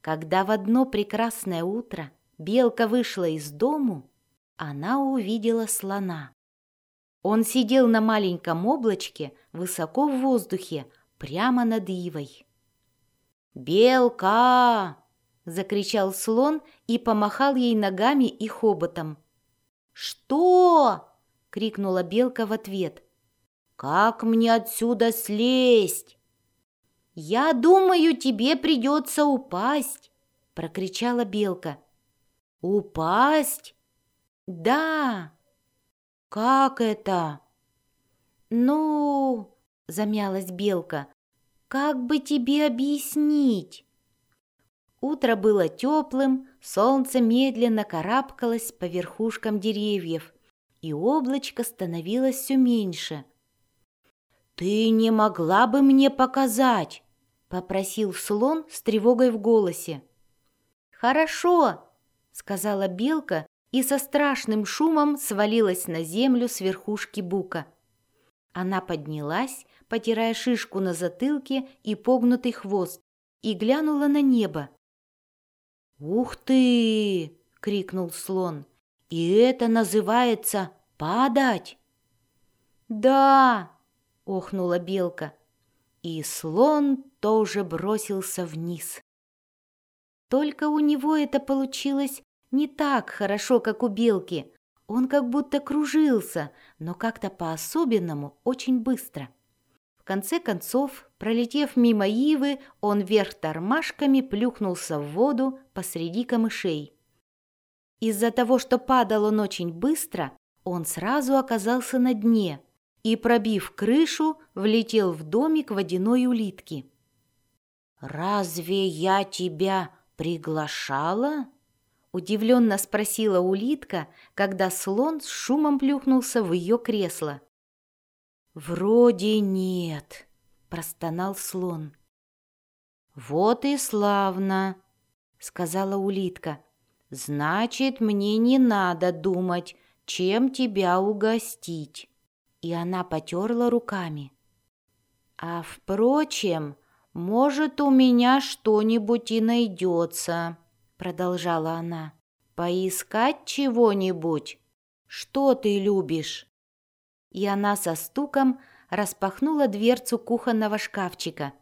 Когда в одно прекрасное утро белка вышла из дому, она увидела слона. Он сидел на маленьком облачке высоко в воздухе, прямо над ивой. «Белка!» — закричал слон и помахал ей ногами и хоботом. «Что?» — крикнула белка в ответ. «Как мне отсюда слезть?» «Я думаю, тебе придется упасть!» — прокричала белка. «Упасть?» «Да!» «Как это?» «Ну...» — замялась белка. «Как бы тебе объяснить?» Утро было теплым, солнце медленно карабкалось по верхушкам деревьев, и облачко становилось все меньше. «Ты не могла бы мне показать?» — попросил слон с тревогой в голосе. «Хорошо», — сказала белка и со страшным шумом свалилась на землю с верхушки бука. Она поднялась, потирая шишку на затылке и погнутый хвост, и глянула на небо. «Ух ты!» — крикнул слон. «И это называется падать!» «Да!» — охнула белка. И слон тоже бросился вниз. Только у него это получилось не так хорошо, как у белки. Он как будто кружился, но как-то по-особенному очень быстро. В конце концов, пролетев мимо ивы, он вверх тормашками плюхнулся в воду посреди камышей. Из-за того, что падал он очень быстро, он сразу оказался на дне и, пробив крышу, влетел в домик водяной улитки. «Разве я тебя приглашала?» Удивленно спросила улитка, когда слон с шумом плюхнулся в ее кресло. «Вроде нет», — простонал слон. «Вот и славно», — сказала улитка. «Значит, мне не надо думать, чем тебя угостить». И она потерла руками. «А впрочем, может, у меня что-нибудь и найдется» продолжала она. «Поискать чего-нибудь? Что ты любишь?» И она со стуком распахнула дверцу кухонного шкафчика.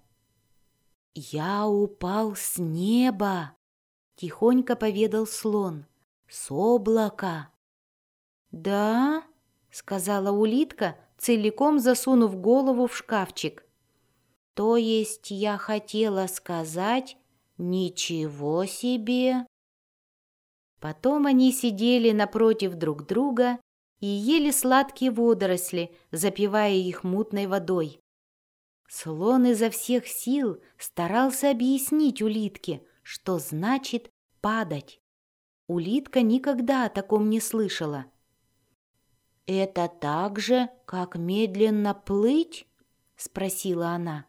«Я упал с неба!» — тихонько поведал слон. «С облака!» «Да?» — сказала улитка, целиком засунув голову в шкафчик. «То есть я хотела сказать, Ничего себе! Потом они сидели напротив друг друга и ели сладкие водоросли, запивая их мутной водой. Слон изо всех сил старался объяснить улитке, что значит падать. Улитка никогда о таком не слышала. «Это так же, как медленно плыть?» — спросила она.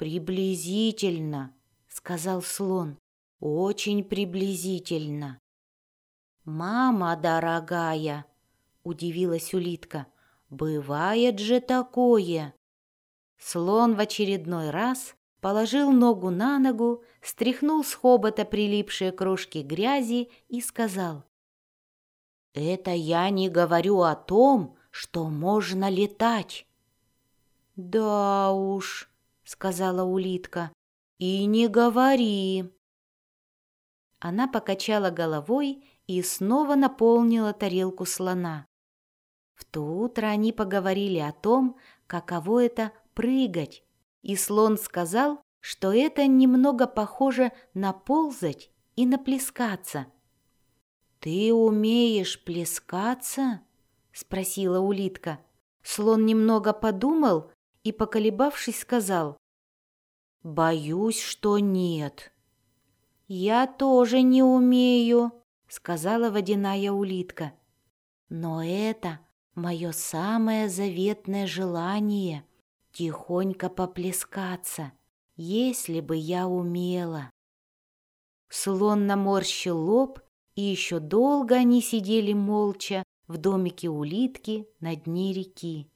«Приблизительно», сказал слон. Очень приблизительно. Мама дорогая, удивилась улитка. Бывает же такое. Слон в очередной раз положил ногу на ногу, стряхнул с хобота прилипшие крошки грязи и сказал. «Это я не говорю о том, что можно летать». «Да уж», — сказала улитка, «И не говори!» Она покачала головой и снова наполнила тарелку слона. В то утро они поговорили о том, каково это прыгать, и слон сказал, что это немного похоже на ползать и на плескаться. «Ты умеешь плескаться?» — спросила улитка. Слон немного подумал и, поколебавшись, сказал, «Боюсь, что нет». «Я тоже не умею», — сказала водяная улитка. «Но это мое самое заветное желание — тихонько поплескаться, если бы я умела». Слон наморщил лоб, и еще долго они сидели молча в домике улитки на дне реки.